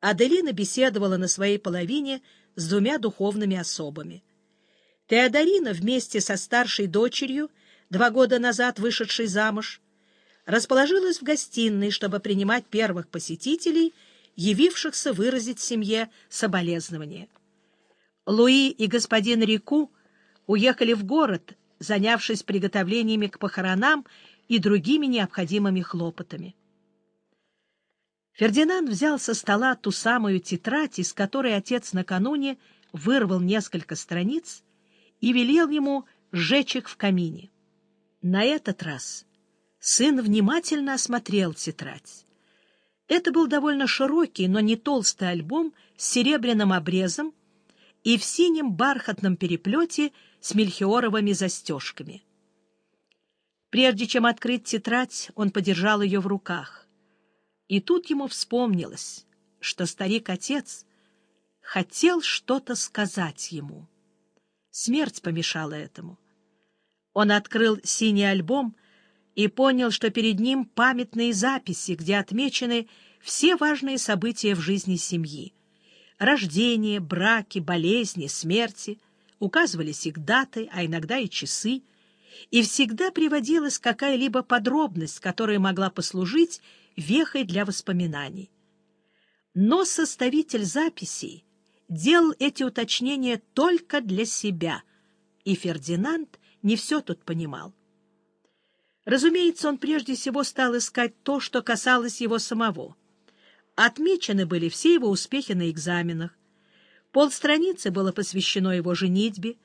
Аделина беседовала на своей половине с двумя духовными особами. Теодорина вместе со старшей дочерью, два года назад вышедшей замуж, расположилась в гостиной, чтобы принимать первых посетителей, явившихся выразить семье соболезнования. Луи и господин Рику уехали в город, занявшись приготовлениями к похоронам и другими необходимыми хлопотами. Фердинанд взял со стола ту самую тетрадь, из которой отец накануне вырвал несколько страниц и велел ему сжечь их в камине. На этот раз сын внимательно осмотрел тетрадь. Это был довольно широкий, но не толстый альбом с серебряным обрезом и в синем бархатном переплете с мельхиоровыми застежками. Прежде чем открыть тетрадь, он подержал ее в руках. И тут ему вспомнилось, что старик-отец хотел что-то сказать ему. Смерть помешала этому. Он открыл синий альбом и понял, что перед ним памятные записи, где отмечены все важные события в жизни семьи. Рождение, браки, болезни, смерти. Указывались их даты, а иногда и часы. И всегда приводилась какая-либо подробность, которая могла послужить вехой для воспоминаний. Но составитель записей делал эти уточнения только для себя, и Фердинанд не все тут понимал. Разумеется, он прежде всего стал искать то, что касалось его самого. Отмечены были все его успехи на экзаменах. Полстраницы было посвящено его женитьбе,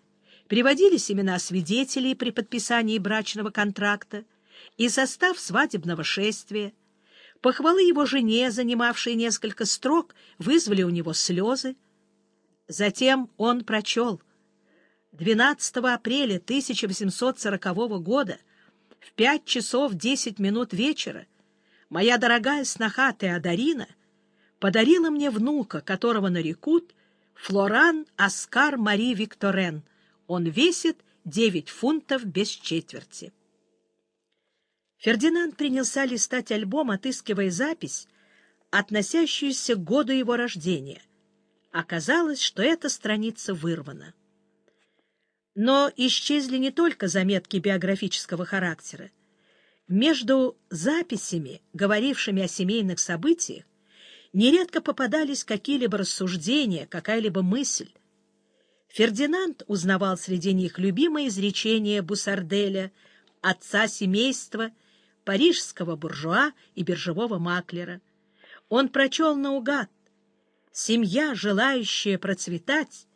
приводились имена свидетелей при подписании брачного контракта и состав свадебного шествия, Похвалы его жене, занимавшей несколько строк, вызвали у него слезы. Затем он прочел. 12 апреля 1840 года в 5 часов 10 минут вечера моя дорогая сноха Теодорина подарила мне внука, которого нарекут Флоран Оскар Мари Викторен. Он весит 9 фунтов без четверти. Фердинанд принялся листать альбом, отыскивая запись, относящуюся к году его рождения. Оказалось, что эта страница вырвана. Но исчезли не только заметки биографического характера. Между записями, говорившими о семейных событиях, нередко попадались какие-либо рассуждения, какая-либо мысль. Фердинанд узнавал среди них любимое изречение Бусарделя, отца семейства — парижского буржуа и биржевого маклера. Он прочел наугад. Семья, желающая процветать,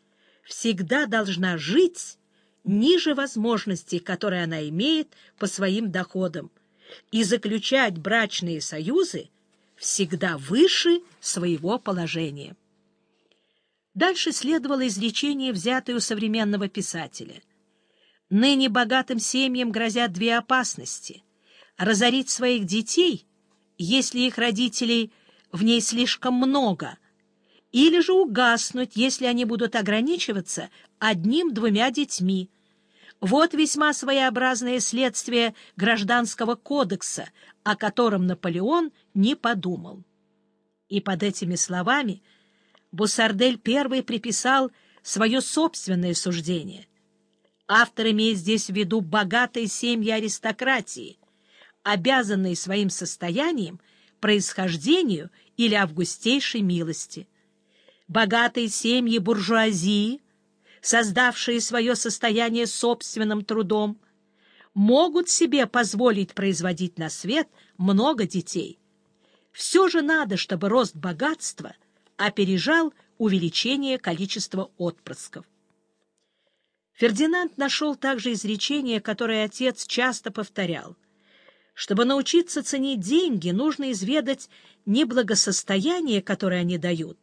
всегда должна жить ниже возможностей, которые она имеет по своим доходам, и заключать брачные союзы всегда выше своего положения. Дальше следовало изречение, взятое у современного писателя. Ныне богатым семьям грозят две опасности разорить своих детей, если их родителей в ней слишком много, или же угаснуть, если они будут ограничиваться одним-двумя детьми. Вот весьма своеобразное следствие гражданского кодекса, о котором Наполеон не подумал. И под этими словами Бусардель первый приписал свое собственное суждение. Автор имеет здесь в виду богатые семьи аристократии — обязанные своим состоянием происхождению или августейшей милости. Богатые семьи буржуазии, создавшие свое состояние собственным трудом, могут себе позволить производить на свет много детей. Все же надо, чтобы рост богатства опережал увеличение количества отпрысков. Фердинанд нашел также изречение, которое отец часто повторял — чтобы научиться ценить деньги, нужно изведать не благосостояние, которое они дают,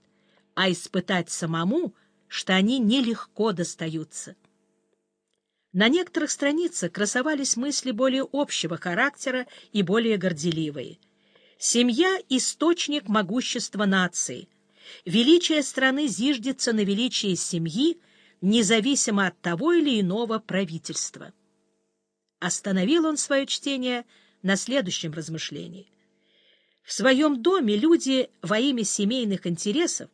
а испытать самому, что они нелегко достаются. На некоторых страницах красовались мысли более общего характера и более горделивые. Семья — источник могущества нации. Величие страны зиждется на величии семьи, независимо от того или иного правительства. Остановил он свое чтение — на следующем размышлении. В своем доме люди во имя семейных интересов